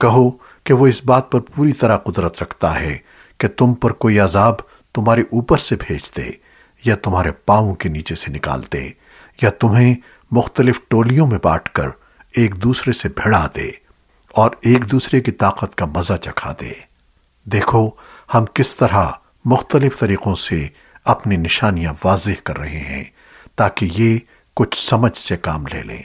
کہو کہ وہ اس بات پر پوری طرح قدرت رکھتا ہے کہ تم پر کوئی عذاب تمہارے اوپر سے بھیج دے، یا تمہارے پاؤں کے نیچے سے نکال دے، یا تمہیں مختلف ٹولیوں میں بانٹ کر ایک دوسرے سے بھڑا دے اور ایک دوسرے کی طاقت کا مزہ چکھا دے۔ دیکھو، ہم کس طرح مختلف طریقوں سے اپنی نشانیاں واضح کر رہے ہیں تاکہ یہ کچھ سمجھ سے کام لے لیں۔